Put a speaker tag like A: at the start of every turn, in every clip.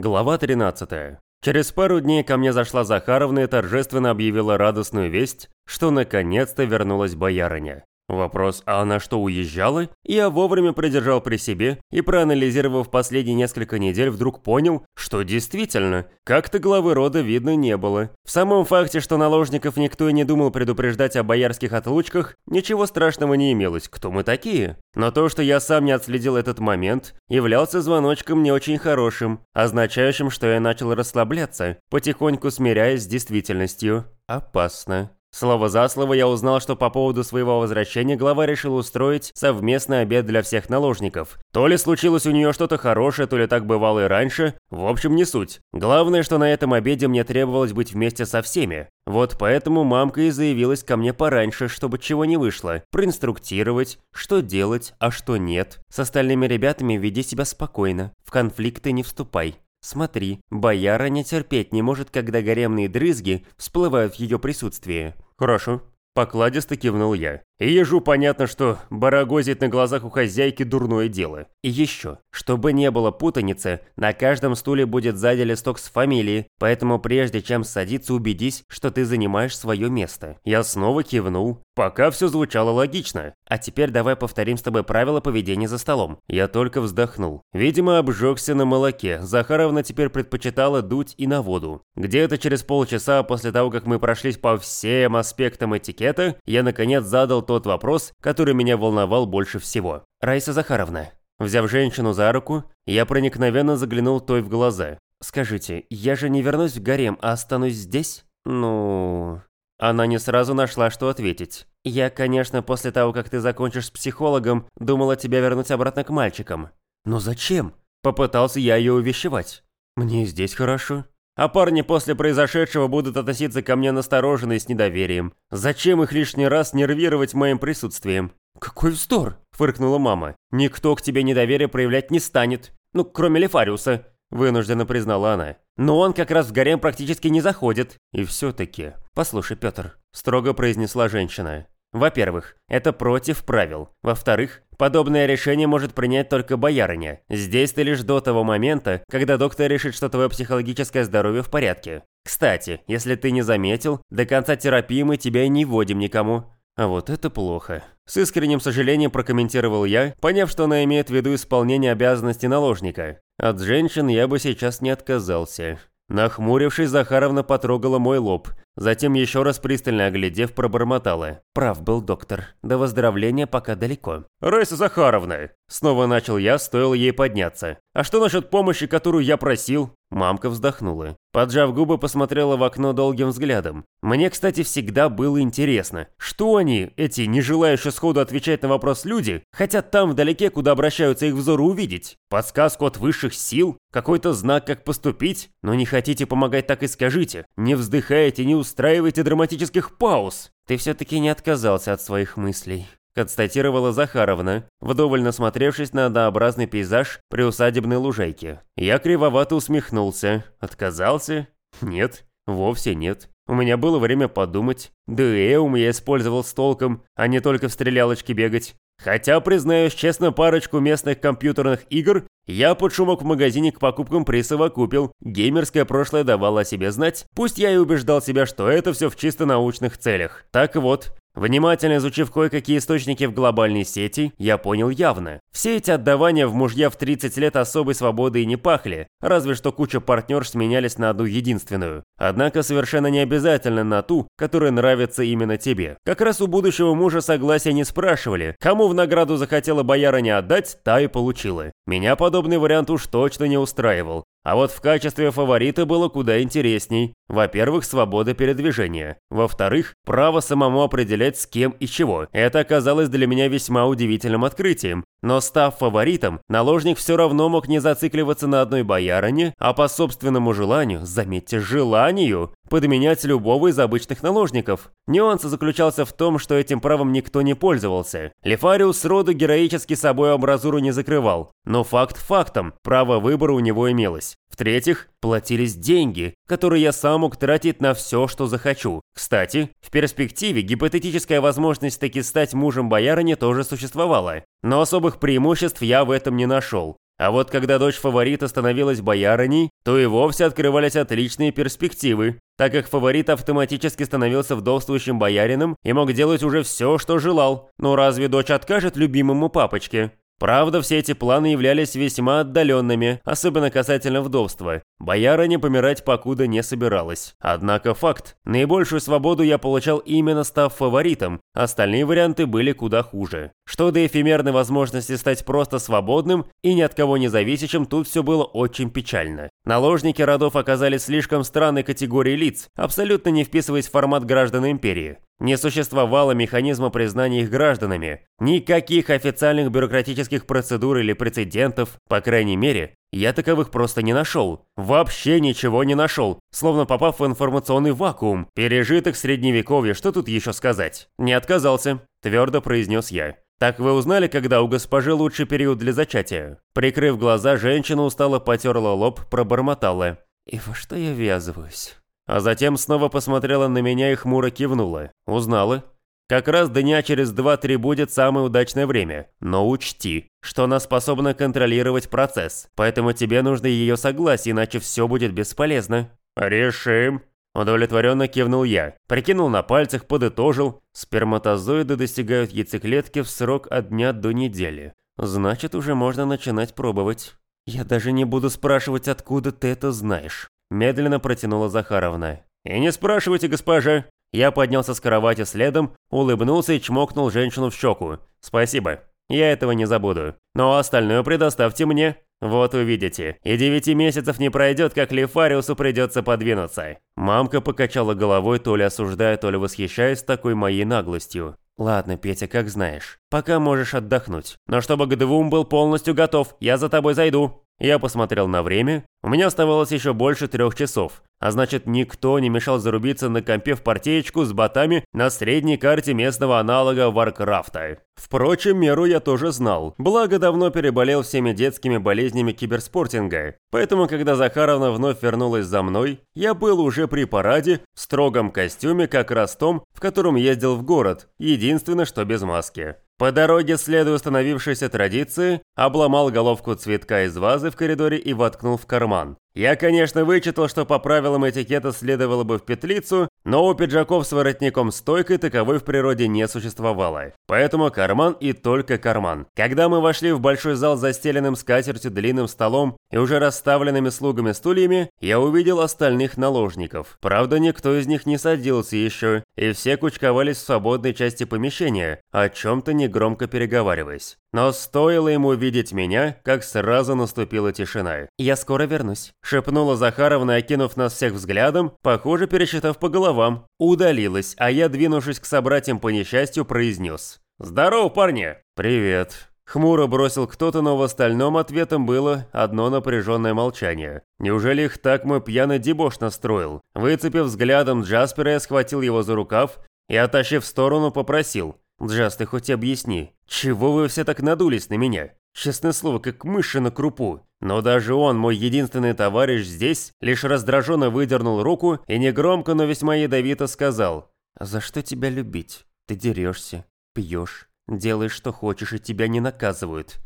A: Глава 13. Через пару дней ко мне зашла Захаровна и торжественно объявила радостную весть, что наконец-то вернулась боярыня. Вопрос, а она что, уезжала? Я вовремя придержал при себе и, проанализировав последние несколько недель, вдруг понял, что действительно, как-то главы рода видно не было. В самом факте, что наложников никто и не думал предупреждать о боярских отлучках, ничего страшного не имелось, кто мы такие? Но то, что я сам не отследил этот момент, являлся звоночком не очень хорошим, означающим, что я начал расслабляться, потихоньку смиряясь с действительностью. Опасно. Слово за слово я узнал, что по поводу своего возвращения глава решил устроить совместный обед для всех наложников. То ли случилось у нее что-то хорошее, то ли так бывало и раньше, в общем не суть. Главное, что на этом обеде мне требовалось быть вместе со всеми. Вот поэтому мамка и заявилась ко мне пораньше, чтобы чего не вышло. Проинструктировать, что делать, а что нет. С остальными ребятами веди себя спокойно, в конфликты не вступай. Смотри, бояра не терпеть не может, когда гаремные дрызги всплывают в ее присутствии. Хорошо. Покладисто кивнул я. И ежу понятно, что барагозить на глазах у хозяйки дурное дело. И еще, чтобы не было путаницы, на каждом стуле будет сзади листок с фамилией, поэтому прежде чем садиться, убедись, что ты занимаешь свое место. Я снова кивнул. Пока все звучало логично. А теперь давай повторим с тобой правила поведения за столом. Я только вздохнул. Видимо, обжегся на молоке. Захаровна теперь предпочитала дуть и на воду. Где-то через полчаса после того, как мы прошлись по всем аспектам этикета, я наконец задал тот вопрос, который меня волновал больше всего. «Раиса Захаровна». Взяв женщину за руку, я проникновенно заглянул той в глаза. «Скажите, я же не вернусь в гарем, а останусь здесь?» «Ну...» Она не сразу нашла, что ответить. «Я, конечно, после того, как ты закончишь с психологом, думала тебя вернуть обратно к мальчикам». «Но зачем?» Попытался я ее увещевать. «Мне здесь хорошо. А парни после произошедшего будут относиться ко мне настороженно и с недоверием. Зачем их лишний раз нервировать моим присутствием? «Какой вздор!» – фыркнула мама. «Никто к тебе недоверие проявлять не станет. Ну, кроме Лефариуса», – вынужденно признала она. «Но он как раз в гарем практически не заходит». «И все-таки...» «Послушай, Петр», – строго произнесла женщина. Во-первых, это против правил. Во-вторых, подобное решение может принять только боярыня. Здесь ты лишь до того момента, когда доктор решит, что твое психологическое здоровье в порядке. Кстати, если ты не заметил, до конца терапии мы тебя не вводим никому. А вот это плохо. С искренним сожалением прокомментировал я, поняв, что она имеет в виду исполнение обязанностей наложника. От женщин я бы сейчас не отказался. Нахмурившись, Захаровна потрогала мой лоб, затем еще раз пристально оглядев, пробормотала. Прав был доктор, до выздоровления пока далеко. «Райса Захаровна!» Снова начал я, стоило ей подняться. «А что насчет помощи, которую я просил?» Мамка вздохнула. Поджав губы, посмотрела в окно долгим взглядом. Мне, кстати, всегда было интересно, что они, эти не желающие сходу отвечать на вопрос люди, хотят там вдалеке, куда обращаются их взоры увидеть? Подсказку от высших сил? Какой-то знак, как поступить? Но не хотите помогать, так и скажите. Не вздыхайте, не устраивайте драматических пауз. Ты все-таки не отказался от своих мыслей констатировала Захаровна, вдоволь насмотревшись на однообразный пейзаж при усадебной лужайке. Я кривовато усмехнулся. Отказался? Нет, вовсе нет. У меня было время подумать. Да и эум я использовал с толком, а не только в стрелялочке бегать. Хотя, признаюсь честно, парочку местных компьютерных игр я под шумок в магазине к покупкам присовокупил. Геймерское прошлое давало о себе знать, пусть я и убеждал себя, что это все в чисто научных целях. Так вот, Внимательно изучив кое-какие источники в глобальной сети, я понял явно. Все эти отдавания в мужья в 30 лет особой свободы и не пахли, разве что куча партнерш сменялись на одну единственную. Однако совершенно не обязательно на ту, которая нравится именно тебе. Как раз у будущего мужа согласия не спрашивали, кому в награду захотела боярыня отдать, та и получила. Меня подобный вариант уж точно не устраивал. А вот в качестве фаворита было куда интересней. Во-первых, свобода передвижения. Во-вторых, право самому определять с кем и чего. Это оказалось для меня весьма удивительным открытием. Но став фаворитом, наложник все равно мог не зацикливаться на одной боярине, а по собственному желанию, заметьте, желанию, подменять любого из обычных наложников. Нюанс заключался в том, что этим правом никто не пользовался. Лефариус роду героически собой амбразуру не закрывал. Но факт фактом, право выбора у него имелось. В-третьих, платились деньги, которые я сам мог тратить на все, что захочу. Кстати, в перспективе гипотетическая возможность таки стать мужем боярыни тоже существовала. Но особых преимуществ я в этом не нашел. А вот когда дочь фаворита становилась боярыней, то и вовсе открывались отличные перспективы, так как фаворит автоматически становился вдовствующим боярином и мог делать уже все, что желал. Но разве дочь откажет любимому папочке? Правда, все эти планы являлись весьма отдаленными, особенно касательно вдовства. Боярыня помирать покуда не собиралась. Однако факт, наибольшую свободу я получал именно став фаворитом, остальные варианты были куда хуже. Что до эфемерной возможности стать просто свободным и ни от кого не зависящим, тут все было очень печально. Наложники родов оказались слишком странной категорией лиц, абсолютно не вписываясь в формат граждан империи. Не существовало механизма признания их гражданами, никаких официальных бюрократических процедур или прецедентов, по крайней мере, я таковых просто не нашел. Вообще ничего не нашел, словно попав в информационный вакуум. Пережиток средневековья, что тут еще сказать? Не отказался, твердо произнес я. «Так вы узнали, когда у госпожи лучший период для зачатия?» Прикрыв глаза, женщина устало потерла лоб, пробормотала. «И во что я ввязываюсь?» А затем снова посмотрела на меня и хмуро кивнула. Узнала. Как раз дня через два-три будет самое удачное время. Но учти, что она способна контролировать процесс, поэтому тебе нужно ее согласие, иначе все будет бесполезно. Решим. Удовлетворенно кивнул я. Прикинул на пальцах, подытожил. Сперматозоиды достигают яйцеклетки в срок от дня до недели. Значит, уже можно начинать пробовать. Я даже не буду спрашивать, откуда ты это знаешь. Медленно протянула Захаровна. «И не спрашивайте, госпожа!» Я поднялся с кровати следом, улыбнулся и чмокнул женщину в щеку. «Спасибо. Я этого не забуду. Но остальное предоставьте мне. Вот увидите. И девяти месяцев не пройдет, как Лефариусу придется подвинуться». Мамка покачала головой, то ли осуждая, то ли восхищаясь такой моей наглостью. «Ладно, Петя, как знаешь. Пока можешь отдохнуть. Но чтобы к двум был полностью готов, я за тобой зайду». Я посмотрел на время. У меня оставалось еще больше трех часов. А значит, никто не мешал зарубиться на компе в партеечку с ботами на средней карте местного аналога Варкрафта. Впрочем, меру я тоже знал. Благо, давно переболел всеми детскими болезнями киберспортинга. Поэтому, когда Захаровна вновь вернулась за мной, я был уже при параде, в строгом костюме, как раз том, в котором ездил в город, единственное, что без маски. По дороге, следуя установившейся традиции, обломал головку цветка из вазы в коридоре и воткнул в карман. Я, конечно, вычитал, что по правилам этикета следовало бы в петлицу, но у пиджаков с воротником стойкой таковой в природе не существовало. Поэтому карман и только карман. Когда мы вошли в большой зал с застеленным скатертью длинным столом и уже расставленными слугами стульями, я увидел остальных наложников. Правда, никто из них не садился еще, и все кучковались в свободной части помещения, о чем-то негромко переговариваясь. Но стоило ему видеть меня, как сразу наступила тишина. «Я скоро вернусь», – шепнула Захаровна, окинув нас всех взглядом, похоже, пересчитав по головам. Удалилась, а я, двинувшись к собратьям по несчастью, произнес. «Здорово, парни!» «Привет!» Хмуро бросил кто-то, но в остальном ответом было одно напряженное молчание. Неужели их так мой пьяный дебош настроил? Выцепив взглядом Джаспера, я схватил его за рукав и, оттащив в сторону, попросил. «Джаз, ты хоть объясни, чего вы все так надулись на меня? Честное слово, как мыши на крупу. Но даже он, мой единственный товарищ здесь, лишь раздраженно выдернул руку и негромко, но весьма ядовито сказал. «А за что тебя любить? Ты дерешься, пьешь, делаешь, что хочешь, и тебя не наказывают.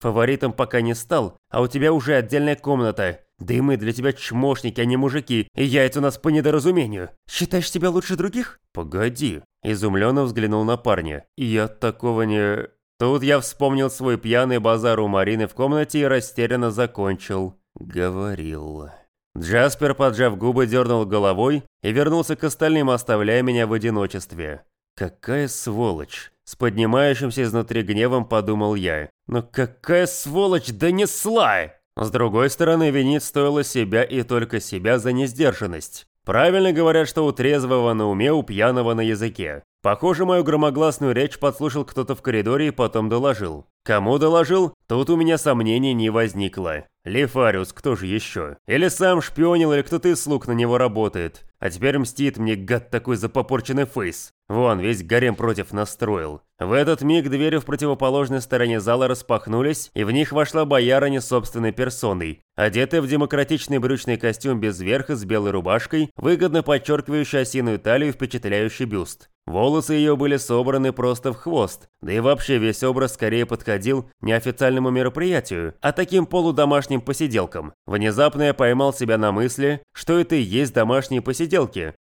A: Фаворитом пока не стал, а у тебя уже отдельная комната. Да и мы для тебя чмошники, а не мужики, и яйца у нас по недоразумению. Считаешь себя лучше других? Погоди. Изумленно взглянул на парня. Я такого не... Тут я вспомнил свой пьяный базар у Марины в комнате и растерянно закончил. Говорил. Джаспер, поджав губы, дернул головой и вернулся к остальным, оставляя меня в одиночестве. «Какая сволочь!» С поднимающимся изнутри гневом подумал я. «Но какая сволочь донесла!» С другой стороны, винить стоило себя и только себя за несдержанность. Правильно говорят, что у трезвого на уме, у пьяного на языке. Похоже, мою громогласную речь подслушал кто-то в коридоре и потом доложил. Кому доложил? Тут у меня сомнений не возникло. Лефариус, кто же еще? Или сам шпионил, или кто-то из слуг на него работает. А теперь мстит мне гад такой за попорченный фейс. Вон, весь гарем против настроил. В этот миг двери в противоположной стороне зала распахнулись, и в них вошла боярыня собственной персоной, одетая в демократичный брючный костюм без верха с белой рубашкой, выгодно подчеркивающий осиную талию и впечатляющий бюст. Волосы ее были собраны просто в хвост, да и вообще весь образ скорее подходил не официальному мероприятию, а таким полудомашним посиделкам. Внезапно я поймал себя на мысли, что это и есть домашние посиделки,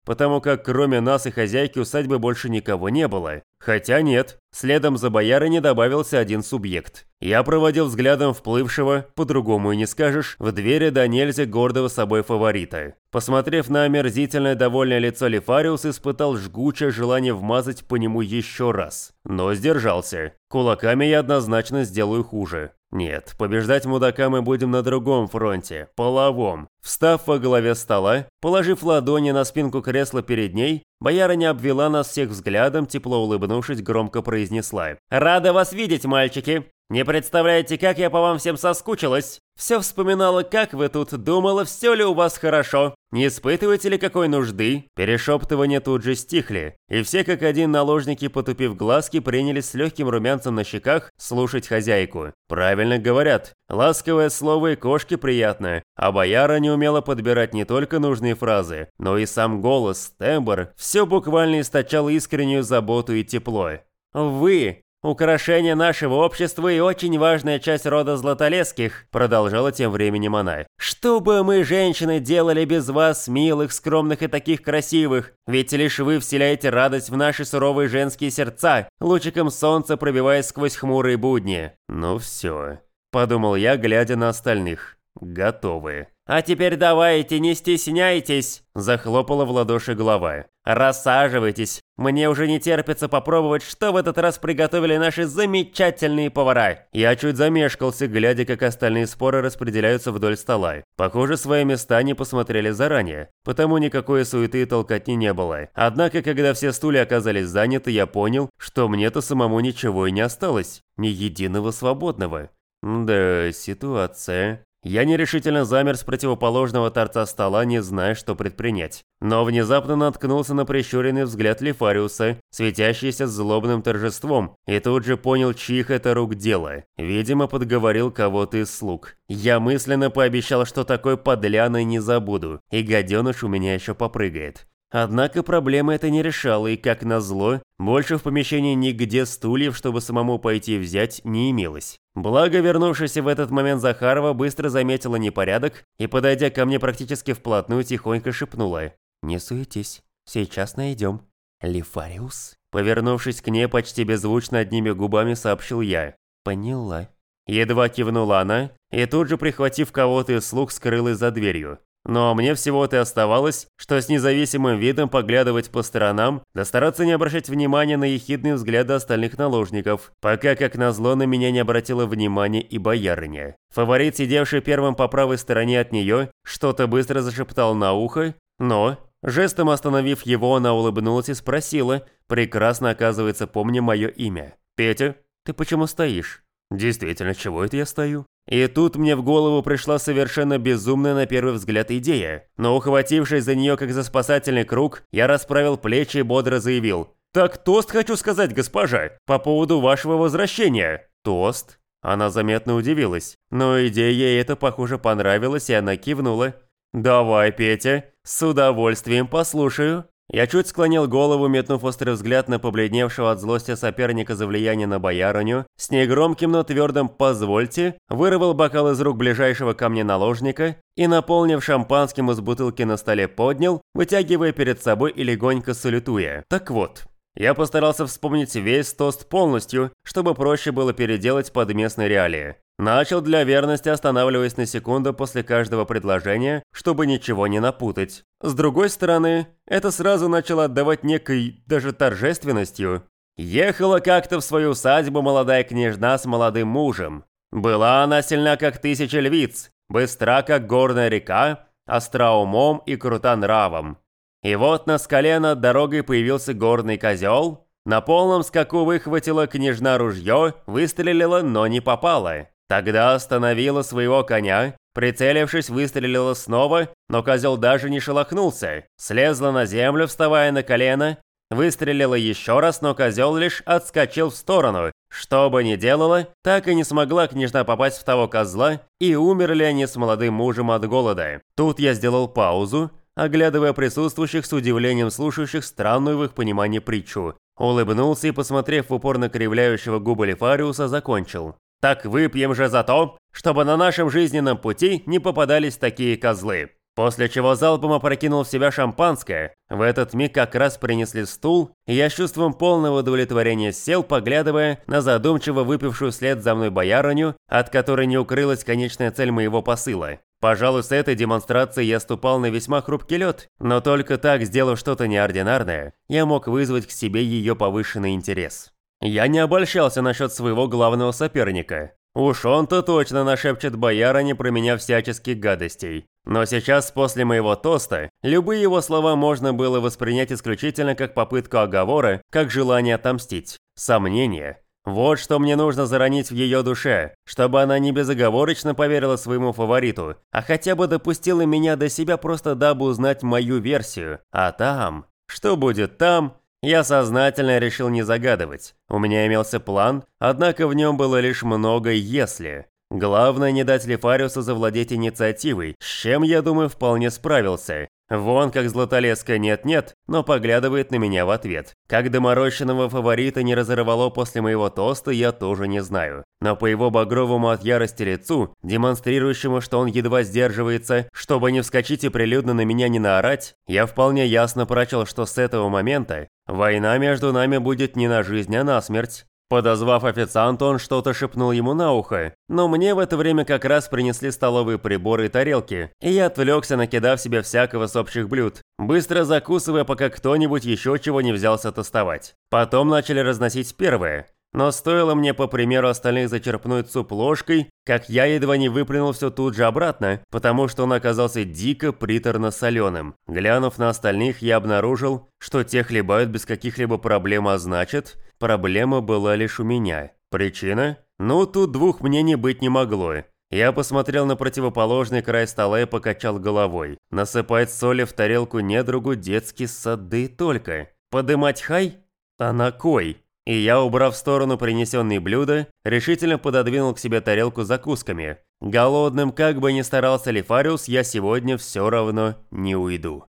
A: потому как кроме нас и хозяйки усадьбы больше никого не было. Хотя нет, следом за боярыней добавился один субъект. Я проводил взглядом вплывшего, по-другому и не скажешь, в двери до нельзя гордого собой фаворита. Посмотрев на омерзительное довольное лицо Лефариус, испытал жгучее желание вмазать по нему еще раз. Но сдержался. Кулаками я однозначно сделаю хуже. Нет, побеждать мудака мы будем на другом фронте, половом. Встав во главе стола, положив ладони на спинку кресла перед ней, боярыня обвела нас всех взглядом, тепло улыбнувшись, громко произнесла. «Рада вас видеть, мальчики! Не представляете, как я по вам всем соскучилась. Все вспоминала, как вы тут, думала, все ли у вас хорошо. Не испытываете ли какой нужды? Перешептывания тут же стихли, и все как один наложники, потупив глазки, принялись с легким румянцем на щеках слушать хозяйку. Правильно говорят, ласковое слово и кошке приятно, а бояра не умела подбирать не только нужные фразы, но и сам голос, тембр, все буквально источало искреннюю заботу и тепло. «Вы «Украшение нашего общества и очень важная часть рода Златолесских», продолжала тем временем она. «Что бы мы, женщины, делали без вас, милых, скромных и таких красивых? Ведь лишь вы вселяете радость в наши суровые женские сердца, лучиком солнца пробиваясь сквозь хмурые будни». «Ну все», – подумал я, глядя на остальных. «Готовы». «А теперь давайте, не стесняйтесь!» – захлопала в ладоши глава. «Рассаживайтесь, мне уже не терпится попробовать, что в этот раз приготовили наши замечательные повара». Я чуть замешкался, глядя, как остальные споры распределяются вдоль стола. Похоже, свои места не посмотрели заранее, потому никакой суеты и толкотни не было. Однако, когда все стулья оказались заняты, я понял, что мне-то самому ничего и не осталось. Ни единого свободного. Да, ситуация. Я нерешительно замер с противоположного торца стола, не зная, что предпринять. Но внезапно наткнулся на прищуренный взгляд Лефариуса, светящийся злобным торжеством, и тут же понял, чьих это рук дело. Видимо, подговорил кого-то из слуг. Я мысленно пообещал, что такой подляной не забуду, и гаденыш у меня еще попрыгает. Однако проблема это не решала, и, как назло, больше в помещении нигде стульев, чтобы самому пойти взять, не имелось. Благо, вернувшаяся в этот момент Захарова быстро заметила непорядок и, подойдя ко мне практически вплотную, тихонько шепнула. «Не суетись, сейчас найдем». «Лифариус?» Повернувшись к ней, почти беззвучно одними губами сообщил я. «Поняла». Едва кивнула она, и тут же, прихватив кого-то из слуг, скрылась за дверью. Но мне всего-то оставалось, что с независимым видом поглядывать по сторонам, да стараться не обращать внимания на ехидные взгляды остальных наложников, пока, как назло, на меня не обратила внимания и боярыня. Фаворит, сидевший первым по правой стороне от нее, что-то быстро зашептал на ухо, но, жестом остановив его, она улыбнулась и спросила, прекрасно, оказывается, помня мое имя. «Петя, ты почему стоишь?» «Действительно, чего это я стою?» И тут мне в голову пришла совершенно безумная на первый взгляд идея. Но ухватившись за нее как за спасательный круг, я расправил плечи и бодро заявил. «Так тост хочу сказать, госпожа, по поводу вашего возвращения». «Тост?» Она заметно удивилась. Но идея ей это, похоже, понравилась, и она кивнула. «Давай, Петя, с удовольствием послушаю». Я чуть склонил голову, метнув острый взгляд на побледневшего от злости соперника за влияние на боярыню, с негромким, но твердым «позвольте», вырвал бокал из рук ближайшего ко мне наложника и, наполнив шампанским из бутылки на столе, поднял, вытягивая перед собой и легонько салютуя. Так вот, я постарался вспомнить весь тост полностью, чтобы проще было переделать под местные реалии. Начал для верности, останавливаясь на секунду после каждого предложения, чтобы ничего не напутать. С другой стороны, это сразу начало отдавать некой даже торжественностью. Ехала как-то в свою усадьбу молодая княжна с молодым мужем. Была она сильна, как тысяча львиц, быстра, как горная река, остра умом и крута нравом. И вот на скале над дорогой появился горный козел, на полном скаку выхватила княжна ружье, выстрелила, но не попала. Тогда остановила своего коня, прицелившись, выстрелила снова, но козел даже не шелохнулся. Слезла на землю, вставая на колено, выстрелила еще раз, но козел лишь отскочил в сторону. Что бы ни делала, так и не смогла княжна попасть в того козла, и умерли они с молодым мужем от голода. Тут я сделал паузу, оглядывая присутствующих с удивлением слушающих странную в их понимании притчу. Улыбнулся и, посмотрев в упор на кривляющего губы Лефариуса, закончил. «Так выпьем же за то, чтобы на нашем жизненном пути не попадались такие козлы». После чего залпом опрокинул в себя шампанское. В этот миг как раз принесли стул, и я с чувством полного удовлетворения сел, поглядывая на задумчиво выпившую вслед за мной боярыню, от которой не укрылась конечная цель моего посыла. Пожалуй, с этой демонстрацией я ступал на весьма хрупкий лед, но только так, сделав что-то неординарное, я мог вызвать к себе ее повышенный интерес. Я не обольщался насчет своего главного соперника. Уж он-то точно нашепчет боярине про меня всяческих гадостей. Но сейчас, после моего тоста, любые его слова можно было воспринять исключительно как попытку оговора, как желание отомстить. Сомнение. Вот что мне нужно заронить в ее душе, чтобы она не безоговорочно поверила своему фавориту, а хотя бы допустила меня до себя просто дабы узнать мою версию. А там... Что будет там, я сознательно решил не загадывать. У меня имелся план, однако в нем было лишь много «если». Главное не дать Лефариусу завладеть инициативой, с чем, я думаю, вполне справился. Вон как Златолеска нет-нет, но поглядывает на меня в ответ. Как доморощенного фаворита не разорвало после моего тоста, я тоже не знаю. Но по его багровому от ярости лицу, демонстрирующему, что он едва сдерживается, чтобы не вскочить и прилюдно на меня не наорать, я вполне ясно прочел, что с этого момента война между нами будет не на жизнь, а на смерть. Подозвав официанта, он что-то шепнул ему на ухо, но мне в это время как раз принесли столовые приборы и тарелки, и я отвлекся, накидав себе всякого с общих блюд, быстро закусывая, пока кто-нибудь еще чего не взялся тостовать. Потом начали разносить первое, но стоило мне, по примеру остальных, зачерпнуть суп ложкой, как я едва не выплюнул все тут же обратно, потому что он оказался дико приторно-соленым. Глянув на остальных, я обнаружил, что те хлебают без каких-либо проблем, а значит, проблема была лишь у меня. Причина? Ну, тут двух мнений быть не могло. Я посмотрел на противоположный край стола и покачал головой. Насыпать соли в тарелку недругу детский сад, да и только. Подымать хай? А на кой? И я, убрав в сторону принесенные блюда, решительно пододвинул к себе тарелку с закусками. Голодным, как бы ни старался Лифариус, я сегодня все равно не уйду.